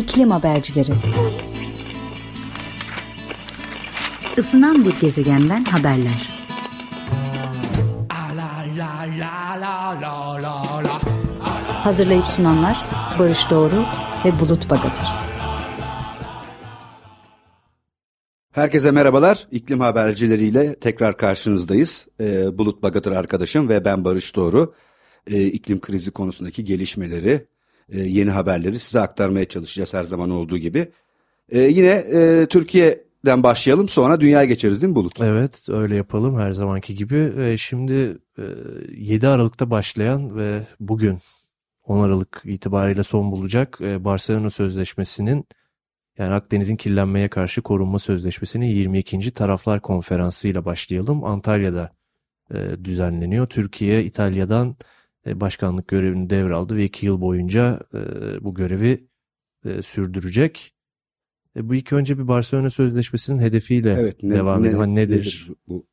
İklim Habercileri Isınan bir gezegenden haberler. Hazırlayıp sunanlar Barış Doğru ve Bulut Bagatır. Herkese merhabalar. İklim habercileriyle tekrar karşınızdayız. Ee, Bulut Bagatır arkadaşım ve ben Barış Doğru. Ee, iklim krizi konusundaki gelişmeleri, e, yeni haberleri size aktarmaya çalışacağız her zaman olduğu gibi. Ee, yine e, Türkiye'den başlayalım sonra dünyaya geçeriz değil mi Bulut? Evet öyle yapalım her zamanki gibi. Ee, şimdi e, 7 Aralık'ta başlayan ve bugün 10 Aralık itibariyle son bulacak e, Barcelona Sözleşmesi'nin yani Akdeniz'in kirlenmeye karşı korunma sözleşmesinin 22. Taraflar Konferansı ile başlayalım. Antalya'da e, düzenleniyor. Türkiye İtalya'dan e, başkanlık görevini devraldı ve 2 yıl boyunca e, bu görevi e, sürdürecek. E, bu ilk önce bir Barcelona Sözleşmesi'nin hedefiyle Evet. ne- devam ne- edelim. Hani nedir, bu?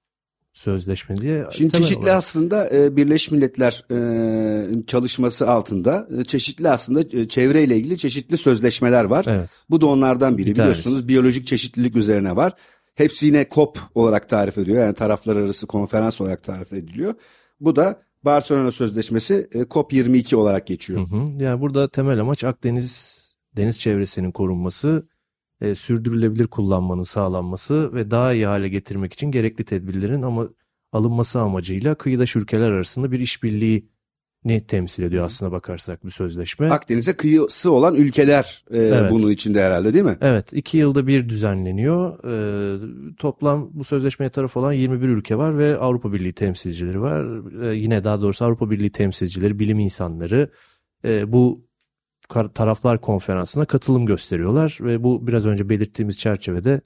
sözleşme diye. Şimdi çeşitli olarak- aslında e, Birleşmiş Milletler e, çalışması altında e, çeşitli aslında e, çevreyle ilgili çeşitli sözleşmeler var. Evet. Bu da onlardan biri Bir tanesi. biliyorsunuz biyolojik çeşitlilik üzerine var. Hepsi yine COP olarak tarif ediyor yani taraflar arası konferans olarak tarif ediliyor. Bu da Barcelona Sözleşmesi e, COP22 olarak geçiyor. Hı hı. Yani burada temel amaç Akdeniz deniz çevresinin korunması, e, sürdürülebilir kullanmanın sağlanması ve daha iyi hale getirmek için gerekli tedbirlerin ama alınması amacıyla kıyıdaş ülkeler arasında bir işbirliğini temsil ediyor aslına bakarsak bu sözleşme. Akdeniz'e kıyısı olan ülkeler e, Evet. bunun içinde herhalde değil mi? Evet, iki yılda bir düzenleniyor. Ee, toplam bu sözleşmeye taraf olan 21 ülke var ve Avrupa Birliği temsilcileri var. Ee, yine daha doğrusu Avrupa Birliği temsilcileri, bilim insanları e, bu taraflar konferansına katılım gösteriyorlar ve bu biraz önce belirttiğimiz çerçevede e,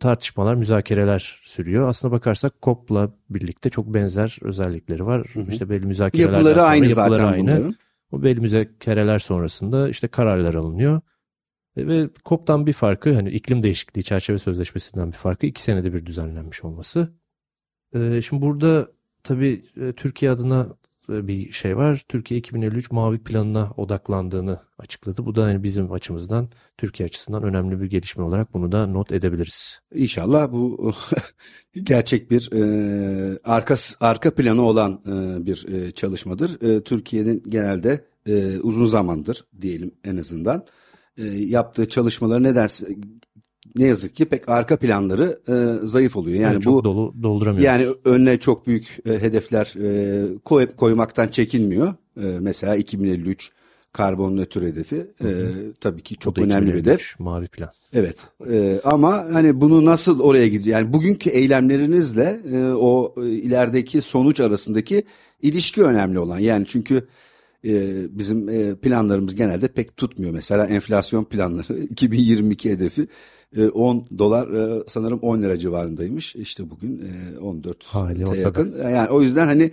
tartışmalar, müzakereler sürüyor. Aslına bakarsak COP'la birlikte çok benzer özellikleri var. Hı hı. İşte belli müzakerelerden Yapıları aynı yapıları zaten aynı. bunların. O belli müzakereler sonrasında işte kararlar alınıyor. E, Ve COP'tan bir farkı hani iklim değişikliği çerçeve sözleşmesinden bir farkı iki senede bir düzenlenmiş olması. E, Şimdi burada tabii e, Türkiye adına e, bir şey var. Türkiye 2053 mavi planına odaklandığını açıkladı. Bu da hani bizim açımızdan Türkiye açısından önemli bir gelişme olarak bunu da not edebiliriz. İnşallah bu gerçek bir e, arka arka planı olan e, bir e, çalışmadır. E, Türkiye'nin genelde e, uzun zamandır diyelim en azından e, yaptığı çalışmaları nedense ne yazık ki pek arka planları e, zayıf oluyor. Yani çok bu dolu dolduramıyoruz. yani önüne çok büyük e, hedefler e, koy, koymaktan çekinmiyor. E, mesela 2053 karbon nötr hedefi e, tabii ki çok önemli bir 2053 hedef. Mavi plan. Evet Ee, ama hani bunu nasıl oraya gidiyor yani bugünkü eylemlerinizle e, o e, ilerideki sonuç arasındaki ilişki önemli olan yani çünkü e, bizim e, planlarımız genelde pek tutmuyor mesela enflasyon planları 2022 hedefi e, 10 dolar e, sanırım 10 lira civarındaymış işte bugün e, 14 Hali yakın yani o yüzden hani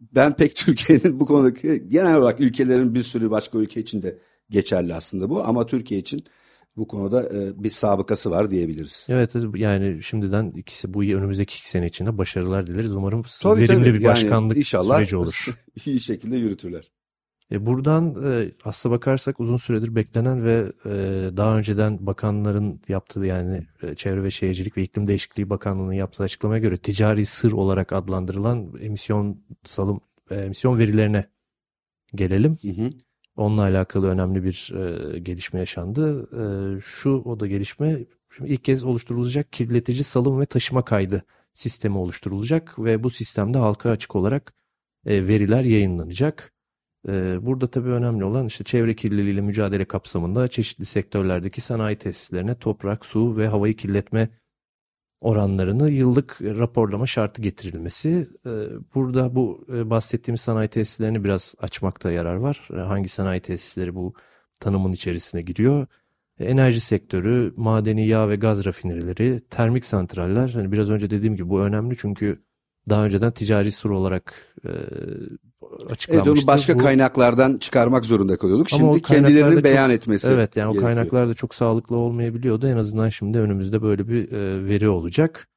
ben pek Türkiye'nin bu konudaki genel olarak ülkelerin bir sürü başka ülke için de geçerli aslında bu ama Türkiye için bu konuda e, bir sabıkası var diyebiliriz. Evet yani şimdiden ikisi bu önümüzdeki iki sene içinde başarılar dileriz. Umarım Tabii, verimli tabii. bir Yani başkanlık inşallah süreci olur. iyi şekilde yürütürler. E buradan e, aslına bakarsak uzun süredir beklenen ve e, daha önceden bakanların yaptığı yani e, Çevre ve Şehircilik ve İklim Değişikliği Bakanlığı'nın yaptığı açıklamaya göre ticari sır olarak adlandırılan emisyon salım e, emisyon verilerine gelelim. Hı hı. Onunla alakalı önemli bir e, gelişme yaşandı. E, şu o da gelişme şimdi ilk kez oluşturulacak kirletici salım ve taşıma kaydı sistemi oluşturulacak ve bu sistemde halka açık olarak e, veriler yayınlanacak. E, burada tabii önemli olan işte çevre kirliliğiyle mücadele kapsamında çeşitli sektörlerdeki sanayi tesislerine toprak, su ve havayı kirletme oranlarını yıllık raporlama şartı getirilmesi. E, Burada bu e, bahsettiğimiz sanayi tesislerini biraz açmakta yarar var. E, Hangi sanayi tesisleri bu tanımın içerisine giriyor? E, Enerji sektörü, madeni yağ ve gaz rafinerileri, termik santraller. Hani biraz önce dediğim gibi bu önemli çünkü daha önceden ticari sır olarak e, Evet açıklanmıştı. onu başka Bu- kaynaklardan çıkarmak zorunda kalıyorduk. Ama o Şimdi kendilerinin çok- beyan etmesi Evet yani o gerekiyor. kaynaklar da çok sağlıklı olmayabiliyordu. En azından şimdi önümüzde böyle bir e, veri olacak.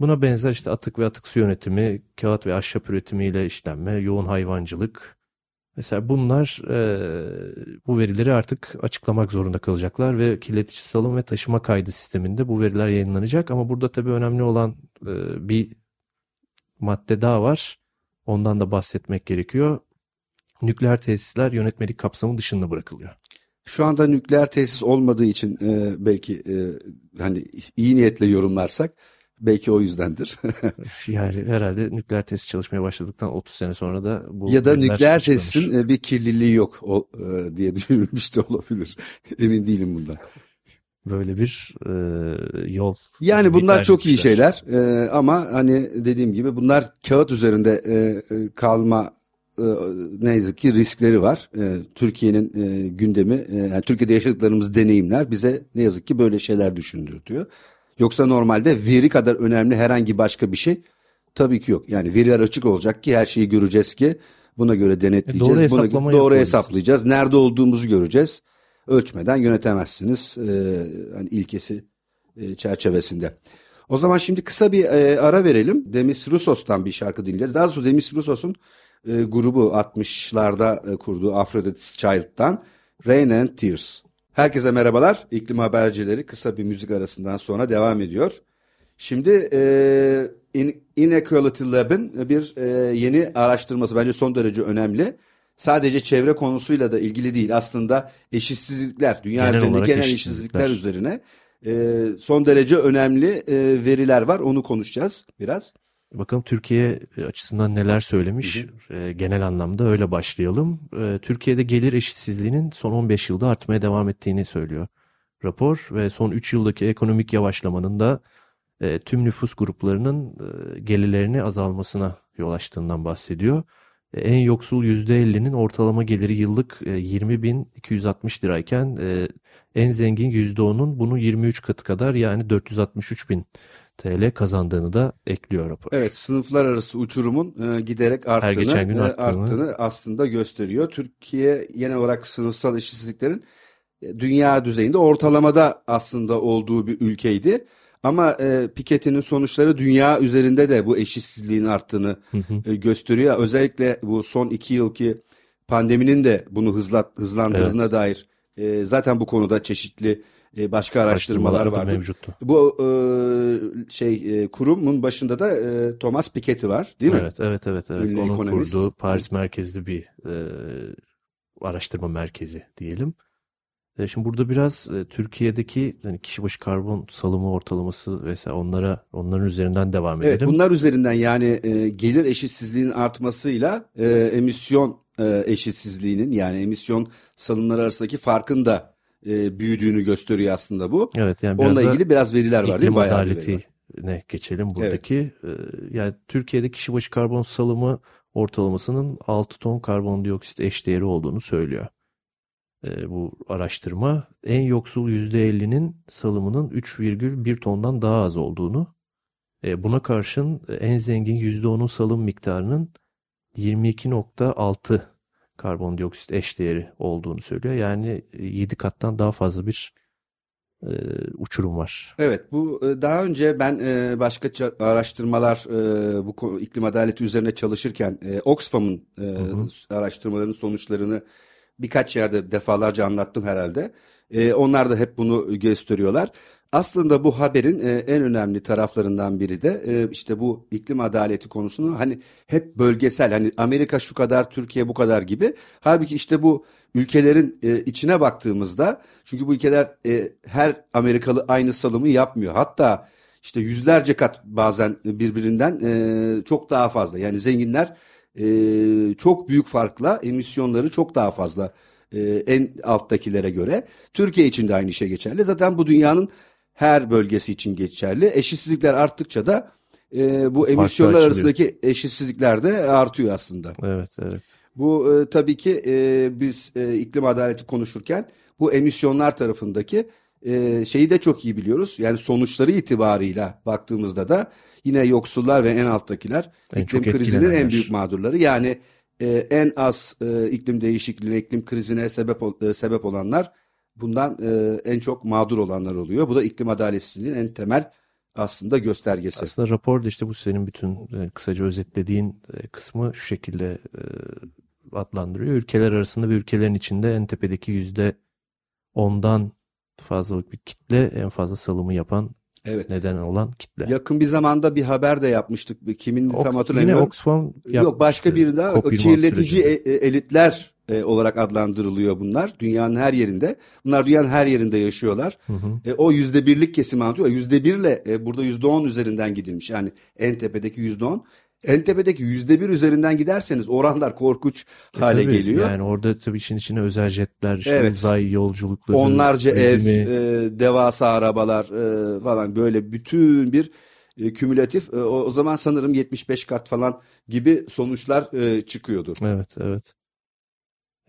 Buna benzer işte atık ve atık su yönetimi, kağıt ve ahşap üretimiyle işlenme, yoğun hayvancılık, Mesela bunlar e, bu verileri artık açıklamak zorunda kalacaklar ve kirletici salım ve taşıma kaydı sisteminde bu veriler yayınlanacak. Ama burada tabii önemli olan e, bir madde daha var. Ondan da bahsetmek gerekiyor. Nükleer tesisler yönetmelik kapsamı dışında bırakılıyor. Şu anda nükleer tesis olmadığı için e, belki e, hani iyi niyetle yorumlarsak belki o yüzdendir. yani herhalde nükleer tesis çalışmaya başladıktan 30 sene sonra da bu ya da nükleer tesisin e, bir kirliliği yok o, e, diye düşünülmüş de olabilir. Emin değilim bundan. Böyle bir e, yol. Yani bunlar çok iyi şeyler e, ama hani dediğim gibi bunlar kağıt üzerinde e, e, kalma e, ne yazık ki riskleri var. E, Türkiye'nin e, gündemi, e, yani Türkiye'de yaşadıklarımız deneyimler bize ne yazık ki böyle şeyler düşündürtüyor. Yoksa normalde veri kadar önemli herhangi başka bir şey tabii ki yok. Yani veriler açık olacak ki her şeyi göreceğiz ki buna göre denetleyeceğiz. E, doğru buna doğru yapmalıyız. hesaplayacağız. Nerede olduğumuzu göreceğiz. Ölçmeden yönetemezsiniz. E, hani ilkesi e, çerçevesinde. O zaman şimdi kısa bir e, ara verelim. Demis Roussos'tan bir şarkı dinleyeceğiz. Daha doğrusu Demis Roussos'un e, grubu 60'larda e, kurduğu Aphrodite's Child'dan Rain and Tears. Herkese merhabalar. İklim habercileri kısa bir müzik arasından sonra devam ediyor. Şimdi e, In- Inequality Lab'ın bir e, yeni araştırması bence son derece önemli. Sadece çevre konusuyla da ilgili değil. Aslında eşitsizlikler, dünya Genel üzerinde genel eşitsizlikler. eşitsizlikler üzerine e, son derece önemli e, veriler var. Onu konuşacağız biraz. Bakalım Türkiye açısından neler söylemiş. E, genel anlamda öyle başlayalım. E, Türkiye'de gelir eşitsizliğinin son 15 yılda artmaya devam ettiğini söylüyor rapor ve son 3 yıldaki ekonomik yavaşlamanın da e, tüm nüfus gruplarının e, gelirlerini azalmasına yol açtığından bahsediyor. E, en yoksul %50'nin ortalama geliri yıllık e, 20.260 lirayken e, en zengin %10'un bunun 23 katı kadar yani 463 bin TL kazandığını da ekliyor rapor. Evet, sınıflar arası uçurumun e, giderek arttığını, geçen gün e, arttığını. arttığını aslında gösteriyor. Türkiye genel olarak sınıfsal eşitsizliklerin e, dünya düzeyinde ortalamada aslında olduğu bir ülkeydi. Ama e, Piketty'nin sonuçları dünya üzerinde de bu eşitsizliğin arttığını e, gösteriyor. Özellikle bu son iki yılki pandeminin de bunu hızla, hızlandırdığına dair e, zaten bu konuda çeşitli e, başka araştırmalar vardı. mevcuttu. Bu e, şey e, kurumun başında da e, Thomas Piketty var, değil mi? Evet, evet, evet, evet. Ünlü Onun ekonomist. kurduğu Paris merkezli bir e, araştırma merkezi diyelim. E, şimdi burada biraz e, Türkiye'deki hani kişi başı karbon salımı ortalaması vesaire onlara onların üzerinden devam Evet, edelim. bunlar üzerinden yani e, gelir eşitsizliğinin artmasıyla e, emisyon e, eşitsizliğinin yani emisyon salımları arasındaki farkın da e, büyüdüğünü gösteriyor aslında bu. Evet, yani biraz Onunla ilgili biraz veriler var değil mi? Bayağı var. adaletine geçelim buradaki. E, yani Türkiye'de kişi başı karbon salımı ortalamasının 6 ton karbondioksit eşdeğeri olduğunu söylüyor. E, bu araştırma en yoksul %50'nin salımının 3,1 tondan daha az olduğunu, e, buna karşın e, en zengin %10'un salım miktarının 22.6 karbondioksit eşdeğeri olduğunu söylüyor. Yani 7 kattan daha fazla bir e, uçurum var. Evet, bu e, daha önce ben e, başka araştırmalar e, bu iklim adaleti üzerine çalışırken e, Oxfam'ın e, hı. araştırmalarının sonuçlarını birkaç yerde defalarca anlattım herhalde. E, onlar da hep bunu gösteriyorlar. Aslında bu haberin e, en önemli taraflarından biri de e, işte bu iklim adaleti konusunu hani hep bölgesel hani Amerika şu kadar Türkiye bu kadar gibi. Halbuki işte bu ülkelerin e, içine baktığımızda çünkü bu ülkeler e, her Amerikalı aynı salımı yapmıyor. Hatta işte yüzlerce kat bazen birbirinden e, çok daha fazla. Yani zenginler e, çok büyük farkla emisyonları çok daha fazla e, en alttakilere göre. Türkiye için de aynı şey geçerli. Zaten bu dünyanın her bölgesi için geçerli. Eşitsizlikler arttıkça da e, bu Farklı emisyonlar açılıyor. arasındaki eşitsizlikler de artıyor aslında. Evet, evet. Bu e, tabii ki e, biz e, iklim adaleti konuşurken bu emisyonlar tarafındaki e, şeyi de çok iyi biliyoruz. Yani sonuçları itibarıyla baktığımızda da yine yoksullar ve en alttakiler En iklim krizinin en büyük mağdurları. Yani e, en az e, iklim değişikliğine, iklim krizine sebep e, sebep olanlar bundan e, en çok mağdur olanlar oluyor. Bu da iklim adaletsizliğinin en temel aslında göstergesi. Aslında raporda işte bu senin bütün e, kısaca özetlediğin e, kısmı şu şekilde e, adlandırıyor. Ülkeler arasında ve ülkelerin içinde en tepedeki yüzde ondan fazlalık bir kitle en fazla salımı yapan Evet. neden olan kitle. Yakın bir zamanda bir haber de yapmıştık. Kimin Ox- tam Yine hatırlamıyorum. Oxfam Yok başka biri daha COP26 kirletici e- e- elitler e, olarak adlandırılıyor bunlar. Dünyanın her yerinde. Bunlar dünyanın her yerinde yaşıyorlar. Hı hı. E, o yüzde birlik kesimi anlatıyor. Yüzde birle e, burada yüzde on üzerinden gidilmiş. Yani en tepedeki yüzde on. En tepedeki yüzde bir üzerinden giderseniz oranlar korkunç hale E, Tabii, geliyor. Yani orada tabii işin içine özel jetler, işte Evet. uzay yolculukları, Onlarca turizmi, ev, e, devasa arabalar e, falan böyle bütün bir e, kümülatif. E, o, o zaman sanırım 75 kat falan gibi sonuçlar e, çıkıyordu. Evet, evet.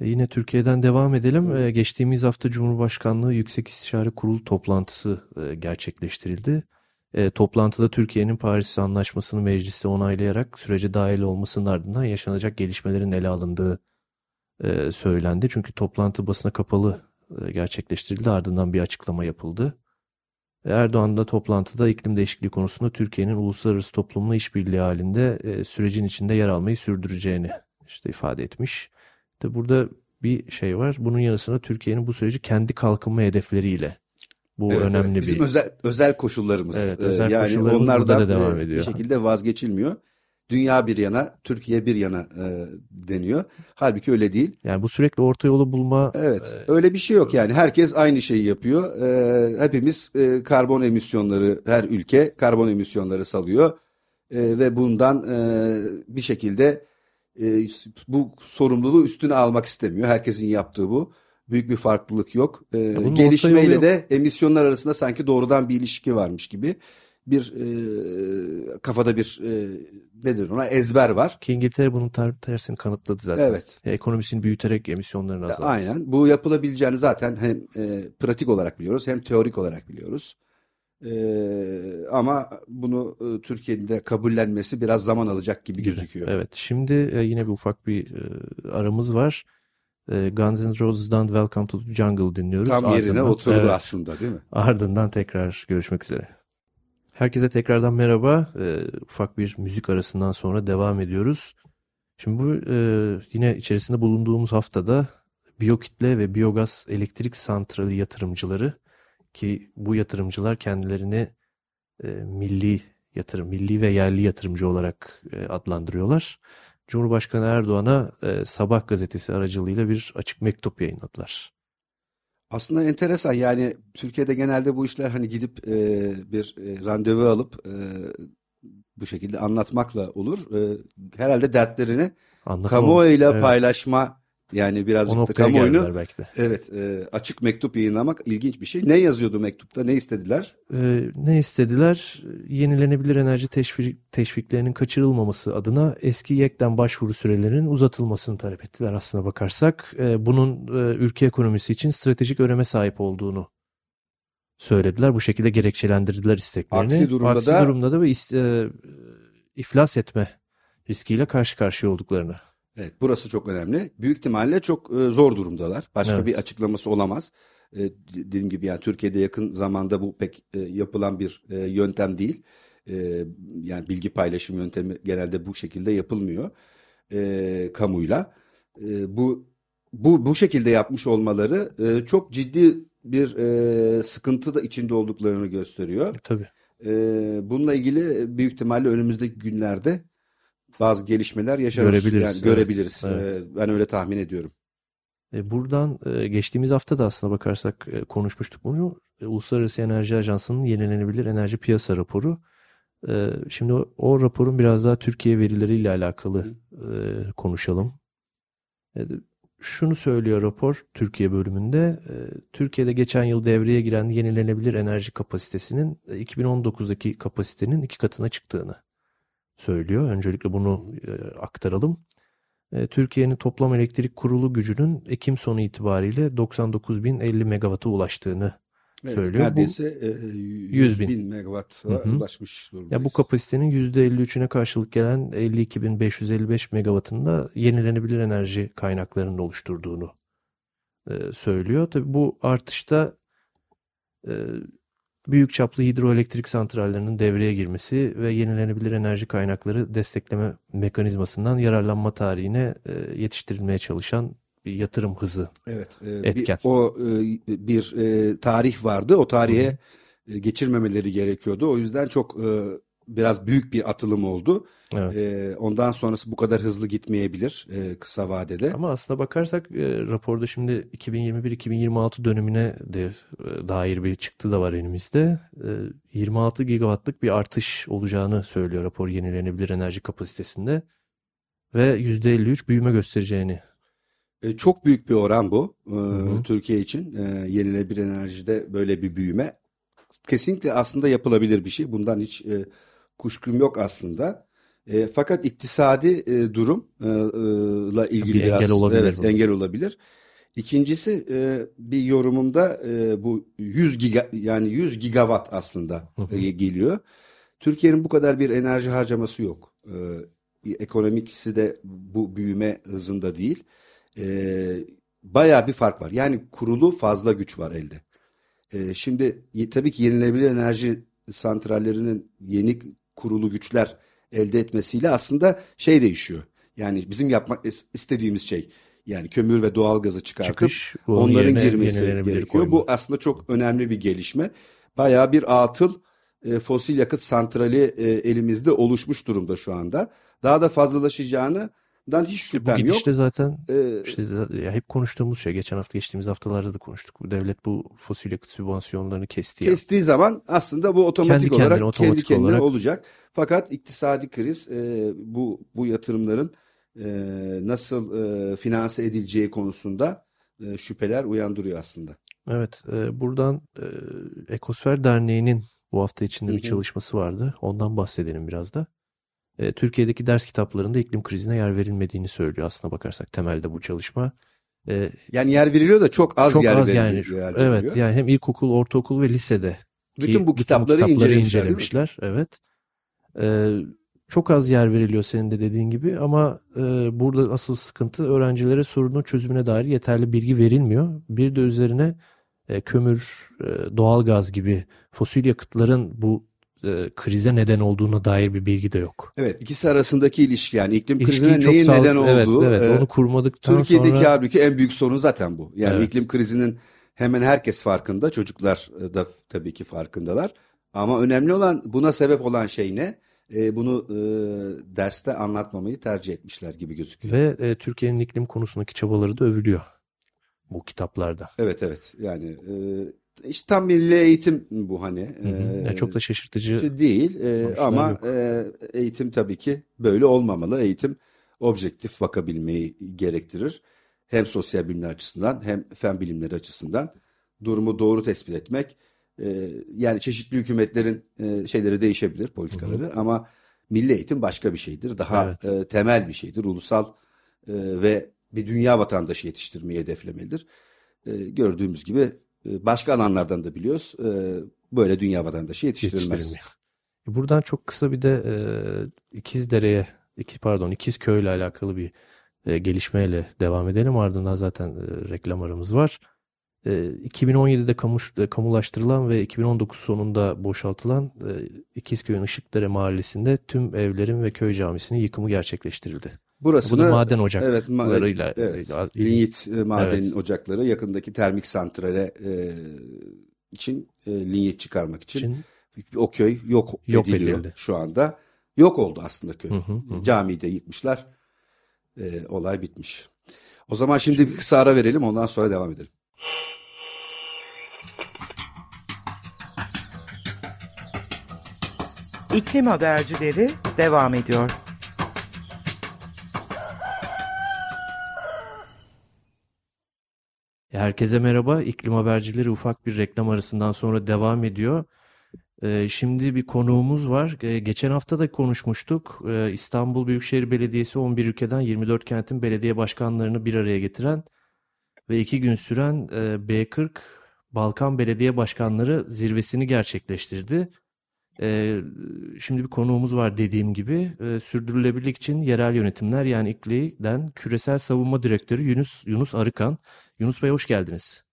E, Yine Türkiye'den devam edelim. E, Geçtiğimiz hafta Cumhurbaşkanlığı Yüksek İstişare Kurulu toplantısı gerçekleştirildi. E, Toplantıda Türkiye'nin Paris Anlaşması'nı mecliste onaylayarak sürece dahil olmasının ardından yaşanacak gelişmelerin ele alındığı e, söylendi. Çünkü toplantı basına kapalı e, gerçekleştirildi. Ardından bir açıklama yapıldı. Erdoğan da toplantıda iklim değişikliği konusunda Türkiye'nin uluslararası toplumla işbirliği halinde e, sürecin içinde yer almayı sürdüreceğini işte ifade etmiş. De burada bir şey var. Bunun yanı sıra Türkiye'nin bu süreci kendi kalkınma hedefleriyle bu Evet, önemli evet. Bizim bir özel özel koşullarımız. Evet, Ee, özel yani koşullarımız onlar burada da devam e, ediyor. bir şekilde vazgeçilmiyor. Dünya bir yana, Türkiye bir yana e, deniyor. Halbuki öyle değil. yani bu sürekli orta yolu bulma Evet, öyle bir şey yok yani. Herkes aynı şeyi yapıyor. Ee, hepimiz e, karbon emisyonları, her ülke karbon emisyonları salıyor. E, ve bundan e, bir şekilde e, bu sorumluluğu üstüne almak istemiyor. Herkesin yaptığı bu. Büyük bir farklılık yok. E, gelişmeyle de emisyonlar arasında sanki doğrudan bir ilişki varmış gibi bir e, kafada bir e, nedir ona ezber var. ki İngiltere bunun ter- tersini kanıtladı zaten. Evet. E, Ekonomisini büyüterek emisyonlarını azalttı. Aynen. Bu yapılabileceğini zaten hem e, pratik olarak biliyoruz hem teorik olarak biliyoruz. E, ama bunu e, Türkiye'nin de kabullenmesi biraz zaman alacak gibi Gibi. gözüküyor. Evet. Şimdi e, yine bir ufak bir e, aramız var. E, Guns N' Roses'dan Welcome to the Jungle dinliyoruz. Tam yerine Ardından- oturdu Evet. aslında değil mi? Ardından tekrar görüşmek üzere. Herkese tekrardan merhaba. Ee, ufak bir müzik arasından sonra devam ediyoruz. Şimdi bu e, yine içerisinde bulunduğumuz haftada biyokitle ve biyogaz elektrik santrali yatırımcıları ki bu yatırımcılar kendilerini e, milli yatırım, milli ve yerli yatırımcı olarak e, adlandırıyorlar. Cumhurbaşkanı Erdoğan'a e, Sabah gazetesi aracılığıyla bir açık mektup yayınladılar. Aslında enteresan yani Türkiye'de genelde bu işler hani gidip e, bir e, randevu alıp e, bu şekilde anlatmakla olur. E, herhalde dertlerini Anlatamadım. kamuoyuyla Evet. paylaşma yani O birazcık da noktaya kamuoyunu belki de. Evet, e, açık mektup yayınlamak ilginç bir şey. Ne yazıyordu mektupta? Ne istediler? Ee, ne istediler? Yenilenebilir enerji teşvik, teşviklerinin kaçırılmaması adına eski yekten başvuru sürelerinin uzatılmasını talep ettiler aslına bakarsak. Ee, bunun e, ülke ekonomisi için stratejik öneme sahip olduğunu söylediler. Bu şekilde gerekçelendirdiler isteklerini. Aksi durumda Aksi da- durumda da bir is- e, iflas etme riskiyle karşı karşıya olduklarını. Evet, burası çok önemli. Büyük ihtimalle çok e, zor durumdalar. Başka Evet. bir açıklaması olamaz. E, dediğim gibi yani Türkiye'de yakın zamanda bu pek e, yapılan bir e, yöntem değil. E, yani bilgi paylaşım yöntemi genelde bu şekilde yapılmıyor e, kamuyla. E, bu bu bu şekilde yapmış olmaları e, çok ciddi bir e, sıkıntı da içinde olduklarını gösteriyor. Tabii. Ee, bununla ilgili büyük ihtimalle önümüzdeki günlerde bazı gelişmeler yaşanır. Görebiliriz, Yani evet, görebiliriz. evet. Ee, ben öyle tahmin ediyorum. E, Buradan e, geçtiğimiz hafta da aslına bakarsak e, konuşmuştuk bunu. Uluslararası Enerji Ajansı'nın yenilenebilir enerji piyasa raporu. Şimdi o, o raporun biraz daha Türkiye verileriyle alakalı e, konuşalım. Şunu söylüyor rapor Türkiye bölümünde. Türkiye'de geçen yıl devreye giren yenilenebilir enerji kapasitesinin e, 2019'daki kapasitenin iki katına çıktığını söylüyor. Öncelikle bunu e, aktaralım. E, Türkiye'nin toplam elektrik kurulu gücünün Ekim sonu itibariyle 99.050 megawata ulaştığını Evet, söylüyor. Neredeyse e, 100 bin megawatt'a Hı hı. ulaşmış durumdayız. Ya bu kapasitenin %53'üne karşılık gelen 52.555 megawattın da yenilenebilir enerji kaynaklarının oluşturduğunu e, söylüyor. Tabii bu artışta e, büyük çaplı hidroelektrik santrallerinin devreye girmesi ve yenilenebilir enerji kaynakları destekleme mekanizmasından yararlanma tarihine e, yetiştirilmeye çalışan bir yatırım hızı Evet. e, etken. Bir, o e, bir e, tarih vardı. O tarihe e, geçirmemeleri gerekiyordu. O yüzden çok e, biraz büyük bir atılım oldu. Evet. E, ondan sonrası bu kadar hızlı gitmeyebilir e, kısa vadede. Ama aslına bakarsak e, raporda şimdi 2021-2026 dönemine de e, dair bir çıktı da var elimizde. E, 26 gigawattlık bir artış olacağını söylüyor rapor yenilenebilir enerji kapasitesinde ve %53 büyüme göstereceğini. E, çok büyük bir oran bu e, hı. Türkiye için. E, yenilenebilir enerjide böyle bir büyüme. Kesinlikle aslında yapılabilir bir şey. Bundan hiç kuşkum yok aslında. E, fakat iktisadi e, durumla ilgili Bir biraz engel olabilir evet engel olabilir. İkincisi e, bir yorumumda e, bu 100 giga yani 100 gigawatt aslında e, geliyor. Türkiye'nin bu kadar bir enerji harcaması yok. E, ekonomiksi de bu büyüme hızında değil. E, bayağı bir fark var. Yani kurulu fazla güç var elde. E, şimdi tabii ki yenilenebilir enerji santrallerinin yeni kurulu güçler elde etmesiyle aslında şey değişiyor. Yani bizim yapmak is- istediğimiz şey yani kömür ve doğalgazı çıkartıp Çıkış onların yerine girmesi gerekiyor. koyma. Bu aslında çok önemli bir gelişme. Bayağı bir atıl e, fosil yakıt santrali e, elimizde oluşmuş durumda şu anda. Daha da fazlalaşacağından hiç Bu şüphem yok. gidişte zaten E, işte ya hep konuştuğumuz şey geçen hafta geçtiğimiz haftalarda da konuştuk. Bu devlet bu fosil yakıt sübvansiyonlarını kesti ya. kestiği zaman aslında bu otomatik Kendi kendine, olarak otomatik kendi kendine olarak. olacak. Fakat iktisadi kriz e, bu bu yatırımların e, nasıl e, finanse edileceği konusunda e, şüpheler uyandırıyor aslında. Evet, e, buradan e, Ekosfer Derneği'nin bu hafta içinde bir çalışması vardı. Ondan bahsedelim biraz da. E, Türkiye'deki ders kitaplarında iklim krizine yer verilmediğini söylüyor aslına bakarsak temelde bu çalışma. E, Yani yer veriliyor da çok az çok yer az veriliyor. yani. yer Evet, veriliyor. yani hem ilkokul, ortaokul ve lisede Bütün bu kitapları incelemişler, değil mi? incelemişler. Evet. E, çok az yer veriliyor senin de dediğin gibi ama e, burada asıl sıkıntı öğrencilere sorunun çözümüne dair yeterli bilgi verilmiyor. Bir de üzerine e, kömür, e, doğalgaz gibi fosil yakıtların bu e, krize neden olduğuna dair bir bilgi de yok. Evet, ikisi arasındaki ilişki yani iklim İlişkiyi krizine neyin sağlık- neden evet, olduğu. evet, e, onu kurmadıktan Türkiye'deki sonra halbuki en büyük sorun zaten bu. Yani Evet. iklim krizinin hemen herkes farkında, çocuklar e, da tabii ki farkındalar. Ama önemli olan buna sebep olan şey ne? E, bunu e, derste anlatmamayı tercih etmişler gibi gözüküyor. ve e, Türkiye'nin iklim konusundaki çabaları da övülüyor bu kitaplarda. Evet evet yani e, işte tam milli eğitim bu hani. Hı hı. Yani çok da şaşırtıcı değil e, ama yok. e, eğitim tabii ki böyle olmamalı. Eğitim objektif bakabilmeyi gerektirir. Hem sosyal bilimler açısından hem fen bilimleri açısından durumu doğru tespit etmek. e, yani çeşitli hükümetlerin e, şeyleri değişebilir politikaları ama milli eğitim başka bir şeydir. Daha Evet. e, temel bir şeydir. Ulusal e, ve bir dünya vatandaşı yetiştirmeyi hedeflemelidir. E, gördüğümüz gibi başka alanlardan da biliyoruz. e, böyle dünya vatandaşı yetiştirilmez. yetiştirilmiyor. Buradan çok kısa bir de e, İkizdere'ye, iki pardon İkizköy ile alakalı bir e, gelişmeyle devam edelim. Ardından zaten e, reklam aramız var. E, 2017'de kamuş, e, kamulaştırılan ve 2019 sonunda boşaltılan e, İkizköy'ün Işıkdere mahallesinde tüm evlerin ve köy camisinin yıkımı gerçekleştirildi. Bu Burasını da maden ocaklarıyla evet, ma- e, evet, il- linyit e, madenin Evet. ocakları yakındaki termik santrale e, için e, linyit çıkarmak için, için o köy yok, Yok ediliyor edildi. şu anda. Yok oldu aslında köy. Hı hı, hı. Camiyi de yıkmışlar. E, olay bitmiş. O zaman şimdi bir kısa ara verelim ondan sonra devam edelim. İklim habercileri devam ediyor. Herkese merhaba. İklim habercileri ufak bir reklam arasından sonra devam ediyor. Ee, şimdi bir konuğumuz var. Ee, geçen hafta da konuşmuştuk. Ee, İstanbul Büyükşehir Belediyesi 11 ülkeden 24 kentin belediye başkanlarını bir araya getiren ve iki gün süren e, B40 Balkan Belediye Başkanları zirvesini gerçekleştirdi. Ee, şimdi bir konuğumuz var dediğim gibi. Ee, sürdürülebilirlik için yerel yönetimler yani İKLİ'den Küresel Savunma Direktörü Yunus Yunus Arıkan. Yunus Bey hoş geldiniz.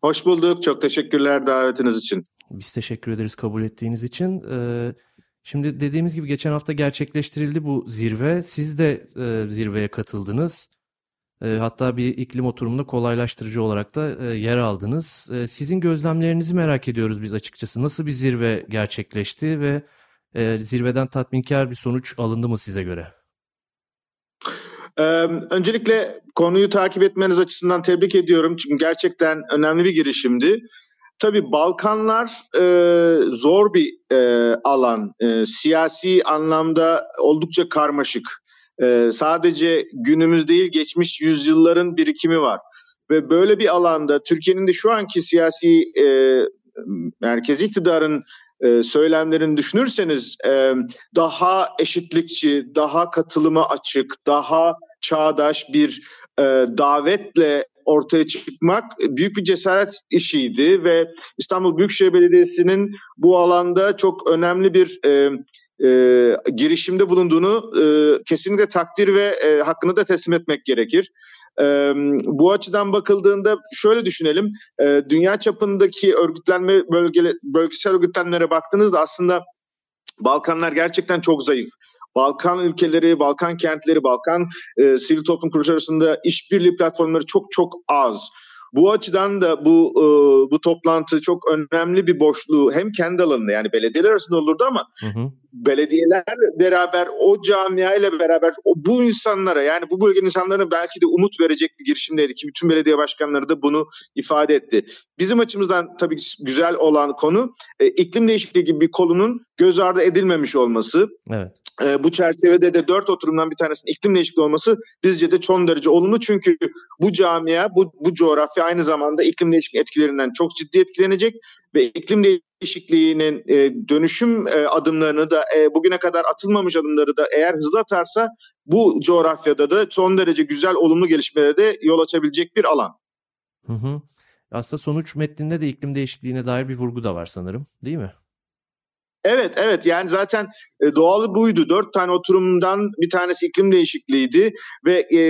Hoş bulduk. Çok teşekkürler davetiniz için. Biz teşekkür ederiz kabul ettiğiniz için. Ee, şimdi dediğimiz gibi geçen hafta gerçekleştirildi bu zirve. Siz de e, zirveye katıldınız. E, hatta bir iklim oturumunda kolaylaştırıcı olarak da e, yer aldınız. E, sizin gözlemlerinizi merak ediyoruz biz açıkçası. Nasıl bir zirve gerçekleşti ve zirveden tatminkar bir sonuç alındı mı size göre? Öncelikle konuyu takip etmeniz açısından tebrik ediyorum. Çünkü gerçekten önemli bir girişimdi. Tabii Balkanlar e, zor bir e, alan. E, siyasi anlamda oldukça karmaşık. E, sadece günümüz değil geçmiş yüzyılların birikimi var. Ve böyle bir alanda Türkiye'nin de şu anki siyasi e, merkezi iktidarın e, söylemlerini düşünürseniz e, daha eşitlikçi, daha katılıma açık, daha çağdaş bir e, davetle ortaya çıkmak büyük bir cesaret işiydi ve İstanbul Büyükşehir Belediyesi'nin bu alanda çok önemli bir e, e, girişimde bulunduğunu e, kesinlikle takdir ve e, hakkını da teslim etmek gerekir. E, bu açıdan bakıldığında şöyle düşünelim, e, dünya çapındaki örgütlenme bölge, bölgesel örgütlenmelere baktığınızda aslında Balkanlar gerçekten çok zayıf. Balkan ülkeleri, Balkan kentleri, Balkan e, sivil toplum kuruluşları arasında işbirliği platformları çok çok az. Bu açıdan da bu e, bu toplantı çok önemli bir boşluğu hem kendi alanında yani belediyeler arasında olurdu ama hı hı. belediyeler beraber o camia ile beraber o, bu insanlara yani bu bölgenin insanlarına belki de umut verecek bir girişimdeydi ki bütün belediye başkanları da bunu ifade etti. Bizim açımızdan tabii güzel olan konu e, iklim değişikliği gibi bir konunun göz ardı edilmemiş olması. Evet. E, bu çerçevede de dört oturumdan bir tanesinin iklim değişikliği olması bizce de son derece olumlu çünkü bu camia, bu, bu coğrafya aynı zamanda iklim değişikliği etkilerinden çok ciddi etkilenecek ve iklim değişikliğinin e, dönüşüm e, adımlarını da e, bugüne kadar atılmamış adımları da eğer hızlı atarsa bu coğrafyada da son derece güzel olumlu gelişmelere de yol açabilecek bir alan. Hı hı. Aslında sonuç metninde de iklim değişikliğine dair bir vurgu da var sanırım değil mi? Evet evet yani zaten e, doğalı buydu. Dört tane oturumdan bir tanesi iklim değişikliğiydi ve e,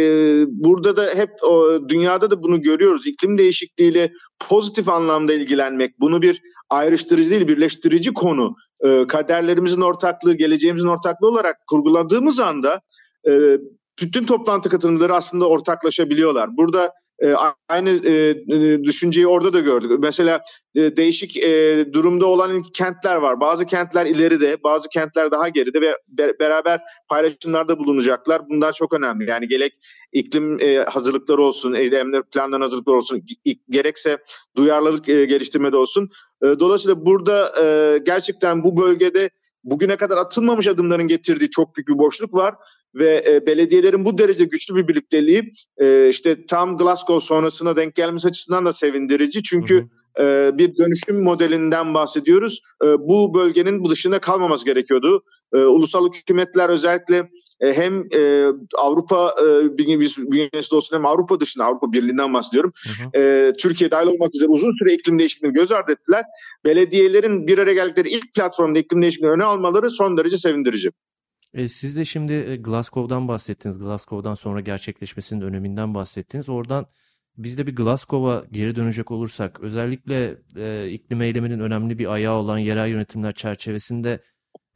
burada da hep o, dünyada da bunu görüyoruz. İklim değişikliğiyle pozitif anlamda ilgilenmek, bunu bir ayrıştırıcı değil birleştirici konu, e, kaderlerimizin ortaklığı, geleceğimizin ortaklığı olarak kurguladığımız anda e, bütün toplantı katılımcıları aslında ortaklaşabiliyorlar. Burada e, aynı e, e, düşünceyi orada da gördük. Mesela değişik durumda olan kentler var. Bazı kentler ileride, bazı kentler daha geride ve be, beraber paylaşımlarda bulunacaklar. Bunlar çok önemli. Yani gerek iklim hazırlıkları olsun, eylemler planların hazırlıkları olsun, gerekse duyarlılık e, geliştirmede olsun. Dolayısıyla burada gerçekten bu bölgede bugüne kadar atılmamış adımların getirdiği çok büyük bir boşluk var ve e, belediyelerin bu derece güçlü bir birlikteliği e, işte tam Glasgow sonrasına denk gelmesi açısından da sevindirici. Çünkü hı hı e, bir dönüşüm modelinden bahsediyoruz. E, bu bölgenin bu dışında kalmaması gerekiyordu. E, ulusal hükümetler özellikle e, hem e, Avrupa e, bünyesinde olsun hem Avrupa dışında Avrupa Birliği'nden bahsediyorum. Hı hı. E, Türkiye dahil olmak üzere uzun süre iklim değişikliğini göz ardı ettiler. Belediyelerin bir araya geldikleri ilk platformda iklim değişikliğini öne almaları son derece sevindirici. E, siz de şimdi Glasgow'dan bahsettiniz. Glasgow'dan sonra gerçekleşmesinin öneminden bahsettiniz. Oradan biz de bir Glasgow'a geri dönecek olursak özellikle e, iklim eyleminin önemli bir ayağı olan yerel yönetimler çerçevesinde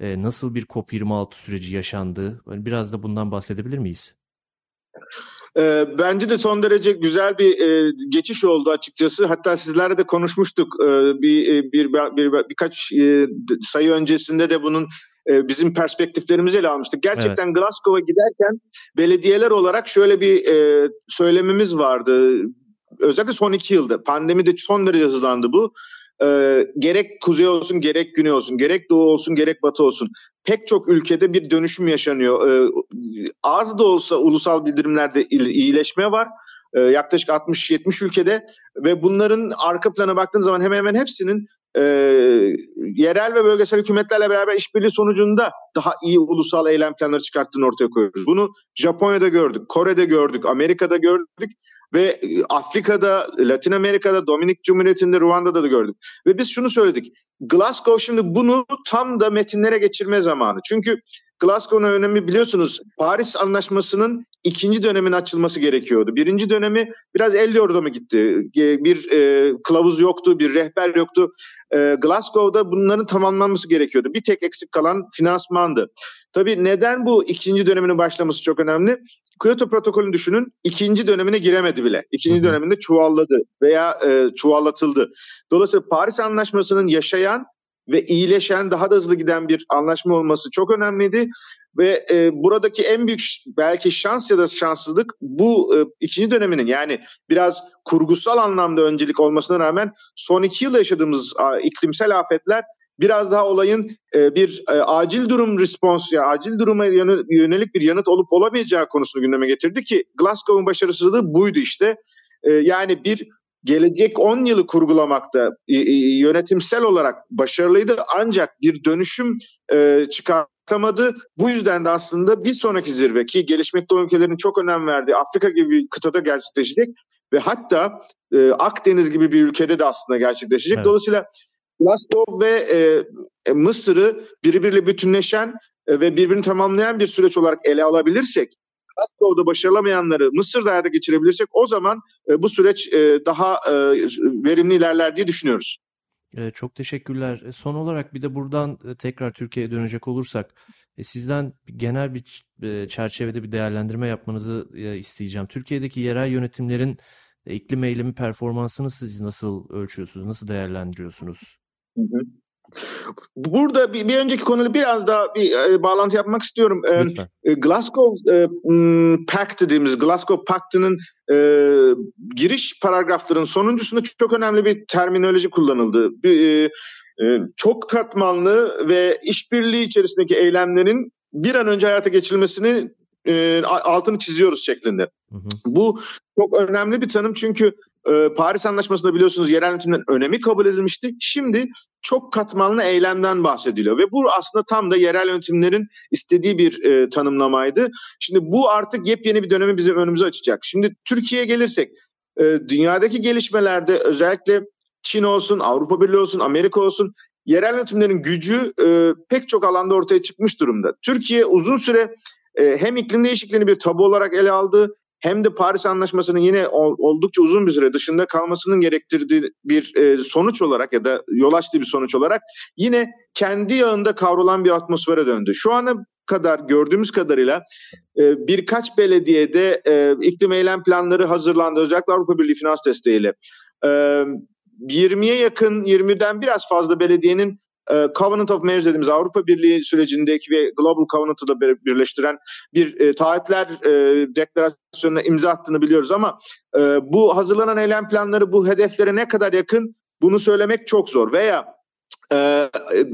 e, nasıl bir COP26 süreci yaşandı? Biraz da bundan bahsedebilir miyiz? E, bence de son derece güzel bir e, geçiş oldu açıkçası. Hatta sizlerle de konuşmuştuk. E, bir, e, bir, bir, bir birkaç e, sayı öncesinde de bunun e, bizim perspektiflerimizi ele almıştık. Gerçekten evet. Glasgow'a giderken belediyeler olarak şöyle bir e, söylememiz vardı. Özellikle son iki yılda pandemi de son derece hızlandı bu. E, gerek kuzey olsun gerek güney olsun gerek doğu olsun gerek batı olsun pek çok ülkede bir dönüşüm yaşanıyor. E, az da olsa ulusal bildirimlerde iyileşme var. E, yaklaşık 60-70 ülkede ve bunların arka plana baktığın zaman hemen hemen hepsinin e, yerel ve bölgesel hükümetlerle beraber işbirliği sonucunda daha iyi ulusal eylem planları çıkarttığını ortaya koyuyoruz. Bunu Japonya'da gördük, Kore'de gördük, Amerika'da gördük ve e, Afrika'da, Latin Amerika'da, Dominik Cumhuriyeti'nde, Ruanda'da da gördük. Ve biz şunu söyledik. Glasgow şimdi bunu tam da metinlere geçirme zamanı. Çünkü Glasgow'un önemi biliyorsunuz Paris Anlaşması'nın ikinci dönemin açılması gerekiyordu. Birinci dönemi biraz el yordamı gitti. Bir e, kılavuz yoktu, bir rehber yoktu. E, Glasgow'da bunların tamamlanması gerekiyordu. Bir tek eksik kalan finansmandı. Tabii neden bu ikinci döneminin başlaması çok önemli? Kyoto protokolünü düşünün ikinci dönemine giremedi bile. İkinci döneminde çuvalladı veya e, çuvallatıldı. Dolayısıyla Paris Anlaşması'nın yaşayan ve iyileşen, daha da hızlı giden bir anlaşma olması çok önemliydi. Ve e, buradaki en büyük belki şans ya da şanssızlık bu e, ikinci döneminin yani biraz kurgusal anlamda öncelik olmasına rağmen son iki yıl yaşadığımız a, iklimsel afetler biraz daha olayın e, bir e, acil durum respons ya acil duruma yönelik bir yanıt olup olamayacağı konusunu gündeme getirdi ki Glasgow'un başarısızlığı buydu işte. E, yani bir gelecek 10 yılı kurgulamakta yönetimsel olarak başarılıydı ancak bir dönüşüm e, çıkartamadı. Bu yüzden de aslında bir sonraki zirve ki gelişmekte olan ülkelerin çok önem verdiği Afrika gibi bir kıtada gerçekleşecek ve hatta e, Akdeniz gibi bir ülkede de aslında gerçekleşecek. Evet. Dolayısıyla Glasgow ve e, Mısır'ı birbiriyle bütünleşen ve birbirini tamamlayan bir süreç olarak ele alabilirsek Glasgow'da başarılamayanları Mısır'da hayata geçirebilirsek o zaman e, bu süreç e, daha e, verimli ilerler diye düşünüyoruz. Çok teşekkürler. Son olarak bir de buradan tekrar Türkiye'ye dönecek olursak sizden genel bir çerçevede bir değerlendirme yapmanızı isteyeceğim. Türkiye'deki yerel yönetimlerin iklim eylemi performansını siz nasıl ölçüyorsunuz, nasıl değerlendiriyorsunuz? Hı hı. Burada bir, bir önceki konuyla biraz daha bir e, bağlantı yapmak istiyorum. E, Glasgow e, Pact dediğimiz Glasgow Pact'ının e, giriş paragrafların sonuncusunda çok, çok önemli bir terminoloji kullanıldı. Bir, e, e, çok katmanlı ve işbirliği içerisindeki eylemlerin bir an önce hayata geçirilmesini e, altını çiziyoruz şeklinde. Hı hı. Bu çok önemli bir tanım çünkü e, Paris Anlaşması'nda biliyorsunuz yerel yönetimlerin önemi kabul edilmişti. Şimdi çok katmanlı eylemden bahsediliyor ve bu aslında tam da yerel yönetimlerin istediği bir e, tanımlamaydı. Şimdi bu artık yepyeni bir dönemi bizim önümüze açacak. Şimdi Türkiye'ye gelirsek e, dünyadaki gelişmelerde özellikle Çin olsun, Avrupa Birliği olsun, Amerika olsun yerel yönetimlerin gücü e, pek çok alanda ortaya çıkmış durumda. Türkiye uzun süre e, hem iklim değişikliğini bir tabu olarak ele aldı hem de Paris Anlaşması'nın yine oldukça uzun bir süre dışında kalmasının gerektirdiği bir e, sonuç olarak ya da yol açtığı bir sonuç olarak yine kendi yağında kavrulan bir atmosfere döndü. Şu ana kadar gördüğümüz kadarıyla e, birkaç belediyede e, iklim eylem planları hazırlandı. Özellikle Avrupa Birliği finans desteğiyle. 20'ye yakın, 20'den biraz fazla belediyenin e, Covenant of Mayors dediğimiz Avrupa Birliği sürecindeki ve Global Covenant'ı da birleştiren bir e, taahhütler e, deklarasyonuna imza attığını biliyoruz ama e, bu hazırlanan eylem planları bu hedeflere ne kadar yakın bunu söylemek çok zor veya e,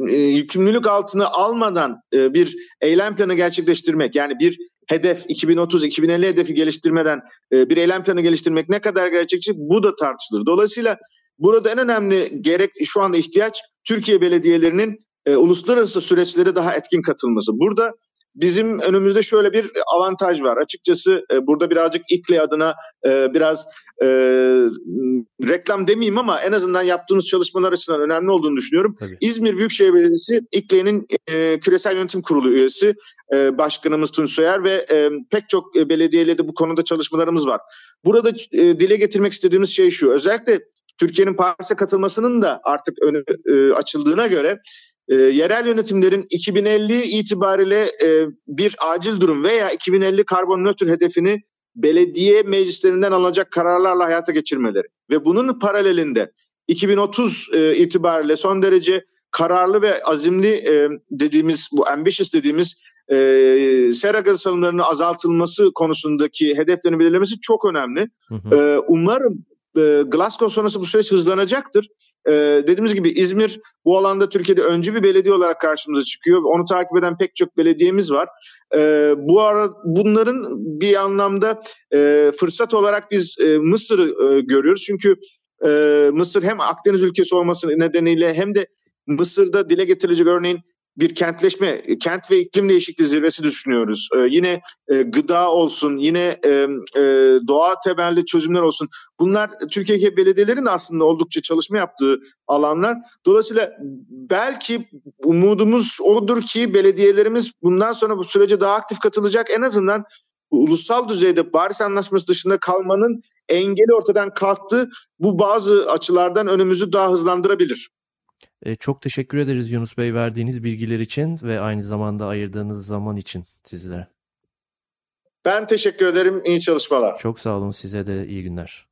e, yükümlülük altına almadan e, bir eylem planı gerçekleştirmek yani bir hedef 2030-2050 hedefi geliştirmeden e, bir eylem planı geliştirmek ne kadar gerçekçi bu da tartışılır. Dolayısıyla Burada en önemli gerek şu anda ihtiyaç Türkiye belediyelerinin e, uluslararası süreçlere daha etkin katılması. Burada bizim önümüzde şöyle bir avantaj var. Açıkçası e, burada birazcık İKLE adına e, biraz e, reklam demeyeyim ama en azından yaptığımız çalışmalar açısından önemli olduğunu düşünüyorum. Tabii. İzmir Büyükşehir Belediyesi İKLE'nin e, Küresel Yönetim Kurulu üyesi e, Başkanımız Tunç Soyer ve e, pek çok e, belediyeyle de bu konuda çalışmalarımız var. Burada e, dile getirmek istediğimiz şey şu. Özellikle Türkiye'nin Paris'e katılmasının da artık önü e, açıldığına göre e, yerel yönetimlerin 2050 itibariyle e, bir acil durum veya 2050 karbon nötr hedefini belediye meclislerinden alınacak kararlarla hayata geçirmeleri ve bunun paralelinde 2030 e, itibariyle son derece kararlı ve azimli e, dediğimiz bu ambitious dediğimiz e, sera gazı salımlarının azaltılması konusundaki hedeflerini belirlemesi çok önemli. Hı hı. E, umarım e, Glasgow sonrası bu süreç hızlanacaktır. E, dediğimiz gibi İzmir bu alanda Türkiye'de öncü bir belediye olarak karşımıza çıkıyor. Onu takip eden pek çok belediyemiz var. E, bu ara bunların bir anlamda e, fırsat olarak biz e, Mısır'ı e, görüyoruz. Çünkü e, Mısır hem Akdeniz ülkesi olması nedeniyle hem de Mısır'da dile getirilecek örneğin bir kentleşme, kent ve iklim değişikliği zirvesi düşünüyoruz. Ee, yine e, gıda olsun, yine e, e, doğa temelli çözümler olsun. Bunlar Türkiye belediyelerin aslında oldukça çalışma yaptığı alanlar. Dolayısıyla belki umudumuz odur ki belediyelerimiz bundan sonra bu sürece daha aktif katılacak. En azından ulusal düzeyde Paris Anlaşması dışında kalmanın engeli ortadan kalktı. Bu bazı açılardan önümüzü daha hızlandırabilir. E, çok teşekkür ederiz Yunus Bey verdiğiniz bilgiler için ve aynı zamanda ayırdığınız zaman için sizlere. Ben teşekkür ederim. İyi çalışmalar. Çok sağ olun size de iyi günler.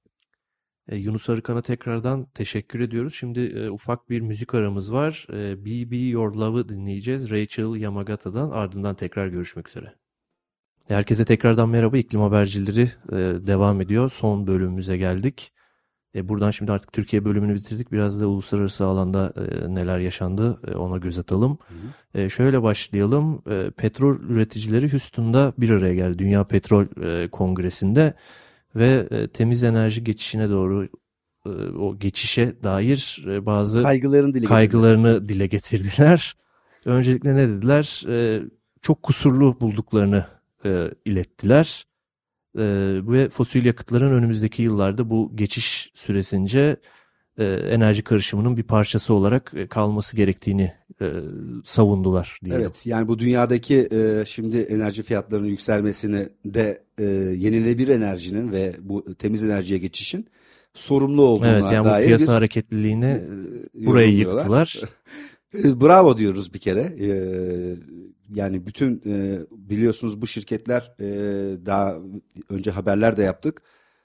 E, Yunus Arıkan'a tekrardan teşekkür ediyoruz. Şimdi e, ufak bir müzik aramız var. E, Be Your Love'ı dinleyeceğiz. Rachel Yamagata'dan ardından tekrar görüşmek üzere. Herkese tekrardan merhaba. İklim habercileri e, devam ediyor. Son bölümümüze geldik. E, buradan şimdi artık Türkiye bölümünü bitirdik. Biraz da uluslararası alanda e, neler yaşandı e, ona göz atalım. E, şöyle başlayalım. E, petrol üreticileri Houston'da bir araya geldi. Dünya Petrol e, Kongresi'nde ve e, temiz enerji geçişine doğru e, o geçişe dair e, bazı Kaygılarını dile kaygılarını dile getirdiler. Öncelikle ne dediler? E, çok kusurlu bulduklarını e, ilettiler. E, ve fosil yakıtların önümüzdeki yıllarda bu geçiş süresince e, enerji karışımının bir parçası olarak e, kalması gerektiğini e, savundular diyelim. Evet yani bu dünyadaki e, şimdi enerji fiyatlarının yükselmesini de e, yenilenebilir enerjinin ve bu temiz enerjiye geçişin sorumlu olduğuna Evet yani bu dair piyasa bir hareketliliğini e, yorumluyorlar. yıktılar. Bravo diyoruz bir kere. E, yani bütün e, biliyorsunuz bu şirketler e, daha önce haberler de yaptık.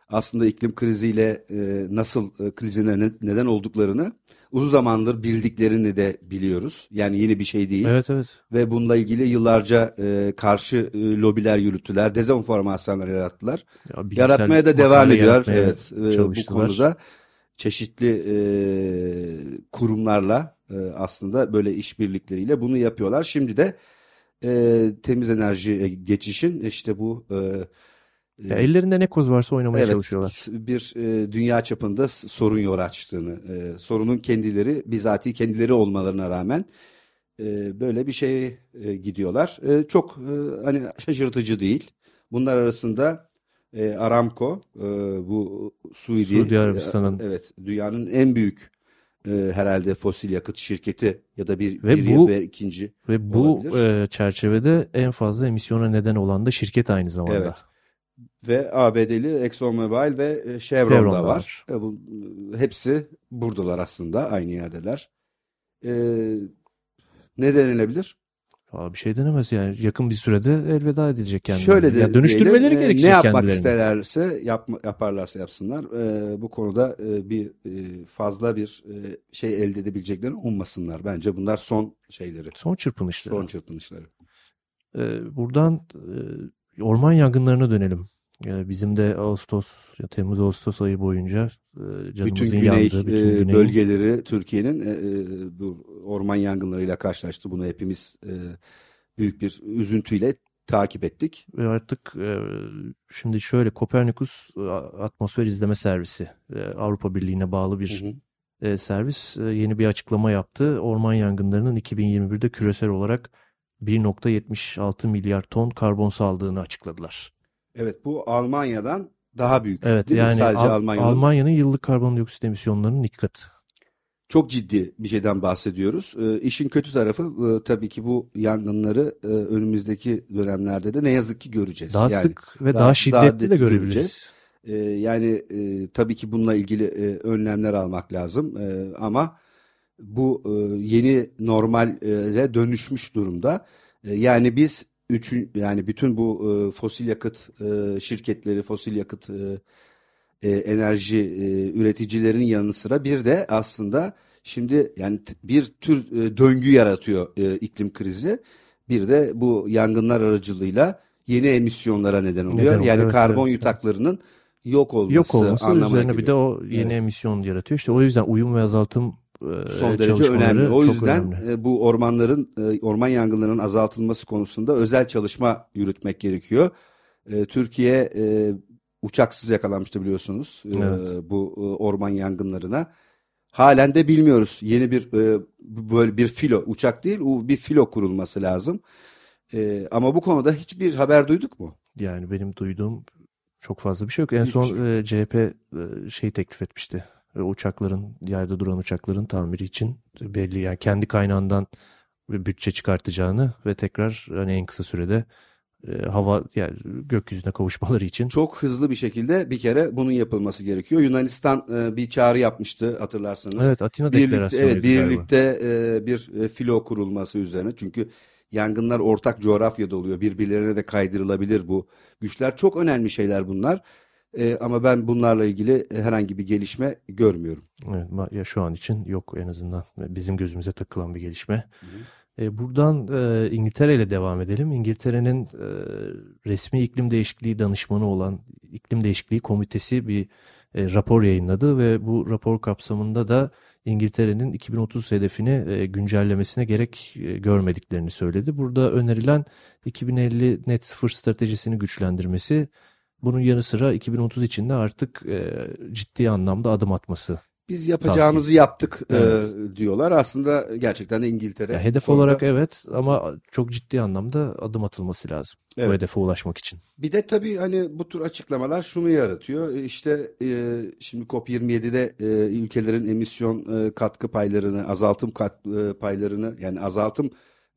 Aslında iklim kriziyle e, nasıl e, krizine ne- neden olduklarını uzun zamandır bildiklerini de biliyoruz. Yani yeni bir şey değil. Evet evet. Ve bununla ilgili yıllarca e, karşı e, lobiler yürüttüler, dezenformasyonlar yarattılar. Ya, Yaratmaya da devam ediyor. Evet, e, bu konuda çeşitli e, kurumlarla e, aslında böyle işbirlikleriyle bunu yapıyorlar. Şimdi de e, temiz enerji geçişin işte bu e, Ya ellerinde ne koz varsa oynamaya evet çalışıyorlar. bir e, dünya çapında sorun yol açtığını, e, sorunun kendileri bizatihi kendileri olmalarına rağmen e, böyle bir şeye e, gidiyorlar. E, çok e, hani şaşırtıcı değil. Bunlar arasında e, Aramco e, bu Suudi, Suudi Arabistan'ın. e, evet dünyanın en büyük e, herhalde fosil yakıt şirketi ya da bir, Ve bir bu- ve ikinci. Ve bu Olabilir. e, çerçevede en fazla emisyona neden olan da şirket aynı zamanda. Evet. Ve ABD'li ExxonMobil ve e, Chevron, Chevron da da var. E, bu, e, hepsi buradalar aslında aynı yerdeler. E, ne denilebilir? Aa, bir şey denemez yani. Yakın bir sürede elveda edecek kendileri. Şöyle de ya dönüştürmeleri diyelim, e, gerekecek ne yapmak kendilerini. isterlerse yapma, yaparlarsa yapsınlar. E, bu konuda e, bir e, fazla bir e, şey elde edebileceklerini ummasınlar. Bence bunlar son şeyleri, Son çırpınışları. son çırpınışları. Ee, buradan e, orman yangınlarına dönelim. E, bizim de Ağustos, ya Temmuz Ağustos ayı boyunca e, Bütün canımızın güney yandığı, bütün e, güneyin- bölgeleri Türkiye'nin e, bu orman yangınlarıyla karşılaştı. Bunu hepimiz büyük bir üzüntüyle takip ettik. ve artık şimdi şöyle Kopernikus Atmosfer İzleme Servisi Avrupa Birliği'ne bağlı bir Hı hı. servis yeni bir açıklama yaptı. Orman yangınlarının 2021'de küresel olarak 1.76 milyar ton karbon saldığını açıkladılar. Evet bu Almanya'dan daha büyük. Evet değil mi? yani Sadece Al- Almanya'nın Almanya'nın yıllık karbondioksit emisyonlarının iki katı. çok ciddi bir şeyden bahsediyoruz. E, işin kötü tarafı e, tabii ki bu yangınları e, önümüzdeki dönemlerde de ne yazık ki göreceğiz. Daha Yani sık ve daha- daha, daha şiddetli net de göreceğiz. görebiliriz. e, yani e, tabii ki bununla ilgili e, önlemler almak lazım. E, ama bu e, yeni normale dönüşmüş durumda. E, yani biz üçün yani bütün bu e, fosil yakıt e, şirketleri, fosil yakıt e, e, enerji e, üreticilerinin yanı sıra bir de aslında şimdi yani bir tür e, döngü yaratıyor e, iklim krizi. Bir de bu yangınlar aracılığıyla yeni emisyonlara neden oluyor. Neden oluyor, yani evet, karbon evet, yutaklarının yok olması, Yok olması anlamına üzerine bir geliyor. de o yeni Evet. emisyon yaratıyor. İşte o yüzden uyum ve azaltım son derece önemli. O yüzden önemli. e, bu ormanların e, orman yangınlarının azaltılması konusunda özel çalışma yürütmek gerekiyor. E, Türkiye uçaksız yakalanmıştı biliyorsunuz Evet. bu orman yangınlarına. Halen de bilmiyoruz. Yeni bir böyle bir filo uçak değil, bir filo kurulması lazım. Ama bu konuda hiçbir haber duyduk mu? Yani benim duyduğum çok fazla bir şey yok. En Hiçbir son şey CHP şey teklif etmişti. Uçakların, yerde duran uçakların tamiri için belli yani kendi kaynağından bütçe çıkartacağını ve tekrar hani en kısa sürede e, hava yani gökyüzüne kavuşmaları için. Çok hızlı bir şekilde bir kere bunun yapılması gerekiyor. Yunanistan e, bir çağrı yapmıştı hatırlarsanız. Evet Atina Deklarasyonu. evet, birlikte e, bir e, filo kurulması üzerine. Çünkü yangınlar ortak coğrafyada oluyor. Birbirlerine de kaydırılabilir bu güçler. Çok önemli şeyler bunlar. E, ama ben bunlarla ilgili herhangi bir gelişme görmüyorum. Evet, ya şu an için yok en azından bizim gözümüze takılan bir gelişme. Hı hı. E, buradan e, İngiltere ile devam edelim. İngiltere'nin e, resmi iklim değişikliği danışmanı olan iklim değişikliği komitesi bir e, rapor yayınladı ve bu rapor kapsamında da İngiltere'nin 2030 hedefini e, güncellemesine gerek e, görmediklerini söyledi. Burada önerilen 2050 net sıfır stratejisini güçlendirmesi, bunun yanı sıra 2030 içinde artık e, ciddi anlamda adım atması biz yapacağımızı Tavsiye. yaptık evet. e, diyorlar. Aslında gerçekten de İngiltere. Ya hedef konuda... olarak evet ama çok ciddi anlamda adım atılması lazım evet. bu hedefe ulaşmak için. Bir de tabii hani bu tür açıklamalar şunu yaratıyor. E, işte e, şimdi COP27'de e, ülkelerin emisyon e, katkı paylarını, azaltım kat, e, paylarını yani azaltım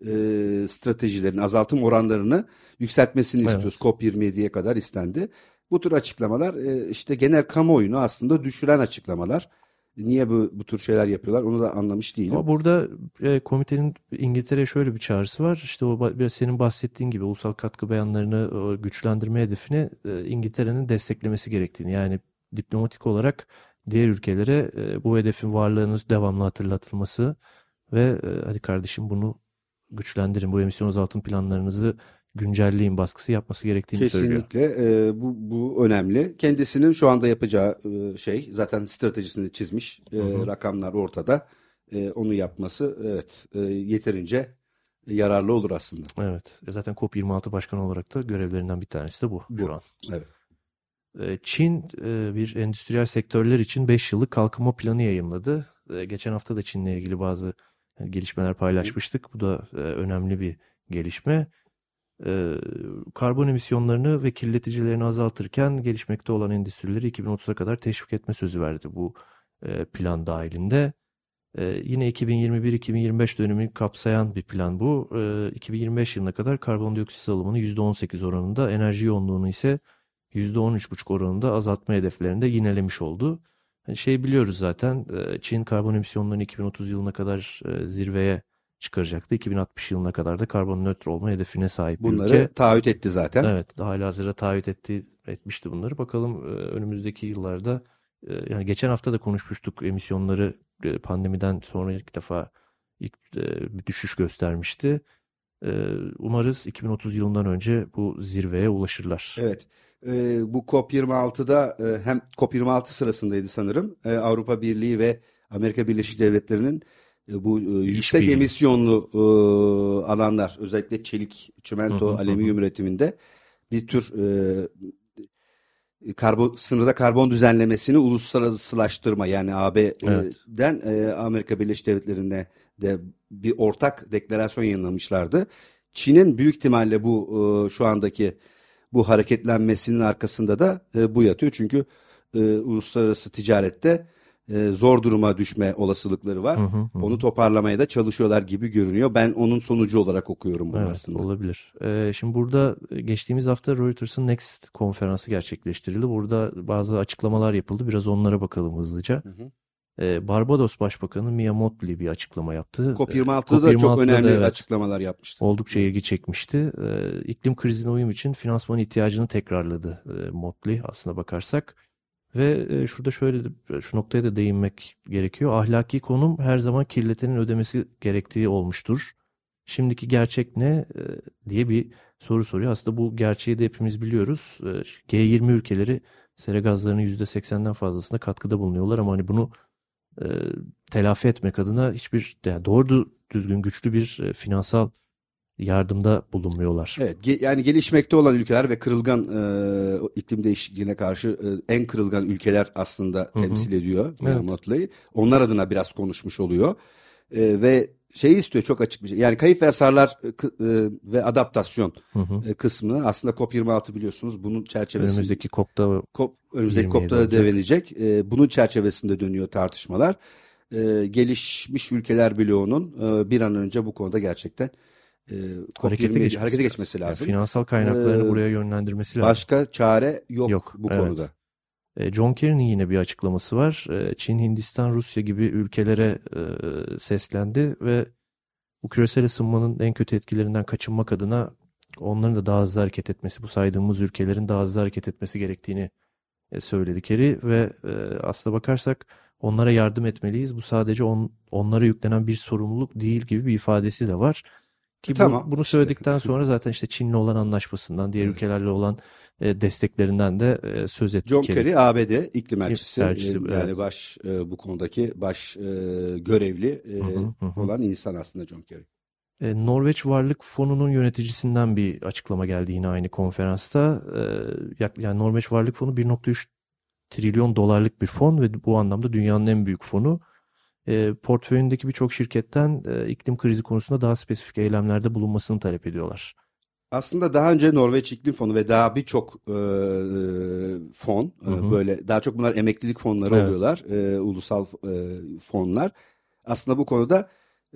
e, stratejilerini, azaltım oranlarını yükseltmesini evet. istiyoruz. COP27'ye kadar istendi. Bu tür açıklamalar e, işte genel kamuoyunu aslında düşüren açıklamalar. Niye bu, bu tür şeyler yapıyorlar onu da anlamış değilim. Ama burada e, komitenin İngiltere'ye şöyle bir çağrısı var. İşte o biraz senin bahsettiğin gibi ulusal katkı beyanlarını güçlendirme hedefini e, İngiltere'nin desteklemesi gerektiğini. Yani diplomatik olarak diğer ülkelere e, bu hedefin varlığını devamlı hatırlatılması ve e, hadi kardeşim bunu güçlendirin bu emisyon azaltım planlarınızı güncelleyin baskısı yapması gerektiğini Kesinlikle, söylüyor. Kesinlikle e, bu, bu önemli. Kendisinin şu anda yapacağı e, şey zaten stratejisini çizmiş e, rakamlar ortada. E, onu yapması evet e, yeterince yararlı olur aslında. Evet e, zaten COP26 başkanı olarak da görevlerinden bir tanesi de bu, bu. şu an. Evet. Çin bir endüstriyel sektörler için 5 yıllık kalkınma planı yayınladı. Geçen hafta da Çin'le ilgili bazı gelişmeler paylaşmıştık. Bu da önemli bir gelişme e, karbon emisyonlarını ve kirleticilerini azaltırken gelişmekte olan endüstrileri 2030'a kadar teşvik etme sözü verdi bu e, plan dahilinde. E, yine 2021-2025 dönemi kapsayan bir plan bu. E, 2025 yılına kadar karbondioksit salımını %18 oranında, enerji yoğunluğunu ise %13,5 oranında azaltma hedeflerinde yinelemiş oldu. Yani şey biliyoruz zaten Çin karbon emisyonlarını 2030 yılına kadar zirveye çıkaracaktı. 2060 yılına kadar da karbon nötr olma hedefine sahip Bunları ülke. taahhüt etti zaten. Evet, hala hazırda taahhüt etti, etmişti bunları. Bakalım e, önümüzdeki yıllarda e, yani geçen hafta da konuşmuştuk emisyonları e, pandemiden sonra ilk defa ilk bir düşüş göstermişti. Umarız 2030 yılından önce bu zirveye ulaşırlar. Evet. bu COP26'da hem COP26 sırasındaydı sanırım. Avrupa Birliği ve Amerika Birleşik Devletleri'nin e, bu e, yüksek Hiçbir emisyonlu e, alanlar özellikle çelik, çimento, hı hı, alüminyum hı. üretiminde bir tür e, karbon sınırda karbon düzenlemesini uluslararasılaştırma yani AB'den evet. e, Amerika Birleşik Devletleri'nde de bir ortak deklarasyon yayınlamışlardı. Çin'in büyük ihtimalle bu e, şu andaki bu hareketlenmesinin arkasında da e, bu yatıyor. Çünkü e, uluslararası ticarette e, zor duruma düşme olasılıkları var. Hı hı hı. Onu toparlamaya da çalışıyorlar gibi görünüyor. Ben onun sonucu olarak okuyorum bunu evet, aslında. Olabilir. Ee, şimdi burada geçtiğimiz hafta Reuters'ın Next konferansı gerçekleştirildi. Burada bazı açıklamalar yapıldı. Biraz onlara bakalım hızlıca. Hı hı. Ee, Barbados Başbakanı Mia Mottley bir açıklama yaptı. COP26'da da çok önemli evet, açıklamalar yapmıştı. Oldukça ilgi çekmişti. Ee, iklim krizine uyum için finansman ihtiyacını tekrarladı e, Mottley aslına bakarsak. Ve e, şurada şöyle şu noktaya da değinmek gerekiyor. Ahlaki konum her zaman kirletenin ödemesi gerektiği olmuştur. Şimdiki gerçek ne e, diye bir soru soruyor. Aslında bu gerçeği de hepimiz biliyoruz. E, G20 ülkeleri sera gazlarının %80'den fazlasında katkıda bulunuyorlar ama hani bunu telafi etmek adına hiçbir yani doğru düzgün güçlü bir finansal yardımda bulunmuyorlar. Evet yani gelişmekte olan ülkeler ve kırılgan e, iklim değişikliğine karşı e, en kırılgan ülkeler aslında Hı-hı. temsil ediyor evet. Onlar adına biraz konuşmuş oluyor. E, ve şeyi istiyor çok açık bir şey. Yani kayıp ve hasarlar e, e ve adaptasyon e, kısmını aslında COP26 biliyorsunuz bunun çerçevesinde önümüzdeki COP'ta COP önümüzdeki COP'ta devenecek. E, bunun çerçevesinde dönüyor tartışmalar. E, gelişmiş ülkeler bloğunun e, bir an önce bu konuda gerçekten e, harekete, geçmesi, harekete geçmesi lazım. Yani finansal kaynaklarını Ee, buraya yönlendirmesi lazım. Başka çare yok, Yok, bu evet. konuda. E, John Kerry'nin yine bir açıklaması var. E, Çin, Hindistan, Rusya gibi ülkelere e, seslendi ve bu küresel ısınmanın en kötü etkilerinden kaçınmak adına onların da daha hızlı hareket etmesi, bu saydığımız ülkelerin daha hızlı hareket etmesi gerektiğini söyledi Kerry ve aslına bakarsak onlara yardım etmeliyiz. Bu sadece on, onlara yüklenen bir sorumluluk değil gibi bir ifadesi de var. Ki bu- Tamam, bunu işte. söyledikten sonra zaten işte Çin'le olan anlaşmasından, diğer Evet. ülkelerle olan e, desteklerinden de e, söz etti John Kerry. ABD iklim elçisi, elçisi, e, yani evet. baş e, bu konudaki baş e, görevli e, Hı hı, hı olan insan aslında John Kerry. E, Norveç Varlık Fonu'nun yöneticisinden bir açıklama geldi yine aynı konferansta. E, yani Norveç Varlık Fonu 1.3 trilyon dolarlık bir fon ve bu anlamda dünyanın en büyük fonu. E, portföyündeki birçok şirketten e, iklim krizi konusunda daha spesifik eylemlerde bulunmasını talep ediyorlar. Aslında daha önce Norveç İklim Fonu ve daha birçok e, fon e, Hı hı. böyle daha çok bunlar emeklilik fonları Evet. oluyorlar, e, ulusal e, fonlar. Aslında bu konuda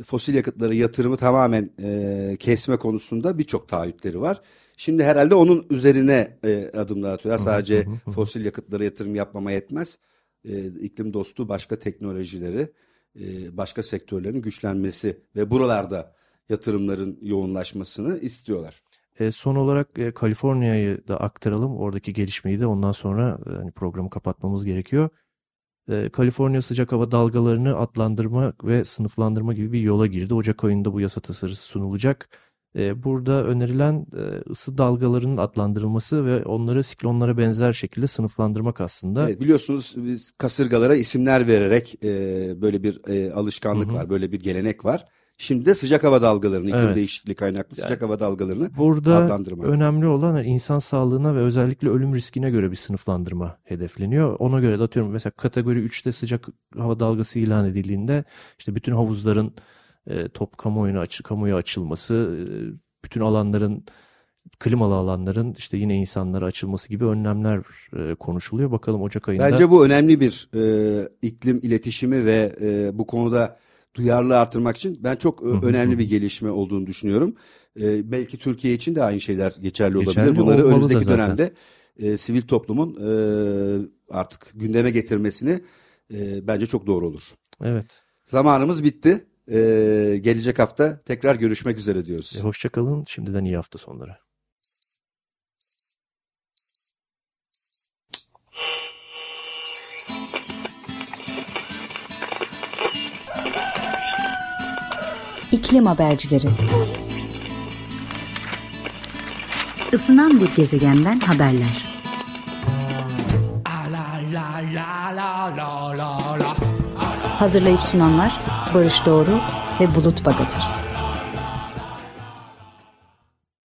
fosil yakıtları yatırımı tamamen e, kesme konusunda birçok taahhütleri var. Şimdi herhalde onun üzerine e, adımlar atıyorlar. Sadece hı, hı. fosil yakıtlara yatırım yapmama yetmez. E, iklim dostu başka teknolojileri, e, başka sektörlerin güçlenmesi ve buralarda yatırımların yoğunlaşmasını istiyorlar. E, son olarak e, Kaliforniya'yı da aktaralım. Oradaki gelişmeyi de ondan sonra e, hani programı kapatmamız gerekiyor. E, Kaliforniya sıcak hava dalgalarını adlandırma ve sınıflandırma gibi bir yola girdi. Ocak ayında bu yasa tasarısı sunulacak. E, burada önerilen e, ısı dalgalarının adlandırılması ve onları siklonlara benzer şekilde sınıflandırmak aslında. Evet, biliyorsunuz biz kasırgalara isimler vererek e, böyle bir e, alışkanlık Hı hı. var, böyle bir gelenek var. Şimdi de sıcak hava dalgalarını, iklim Evet. değişikliği kaynaklı Yani sıcak hava dalgalarını Burada adlandırmak. önemli olan insan sağlığına ve özellikle ölüm riskine göre bir sınıflandırma hedefleniyor. Ona göre de atıyorum mesela kategori 3'te sıcak hava dalgası ilan edildiğinde işte bütün havuzların e, top kamuoyuna açı, kamuya açılması, e, bütün alanların klimalı alanların işte yine insanlara açılması gibi önlemler e, konuşuluyor. Bakalım Ocak ayında. Bence bu önemli bir e, iklim iletişimi ve e, bu konuda duyarlılığı artırmak için ben çok hı, önemli bir gelişme olduğunu düşünüyorum. E, belki Türkiye için de aynı şeyler geçerli, Geçerli olabilir. Bunları önümüzdeki dönemde e, sivil toplumun e, artık gündeme getirmesini e, bence çok doğru olur. Evet. Zamanımız bitti. E, gelecek hafta tekrar görüşmek üzere diyoruz. E, hoşça kalın. Şimdiden iyi hafta sonları. İklim habercileri. Isınan bir gezegenden haberler. Hazırlayıp sunanlar Barış Doğru ve Bulut Bagatır.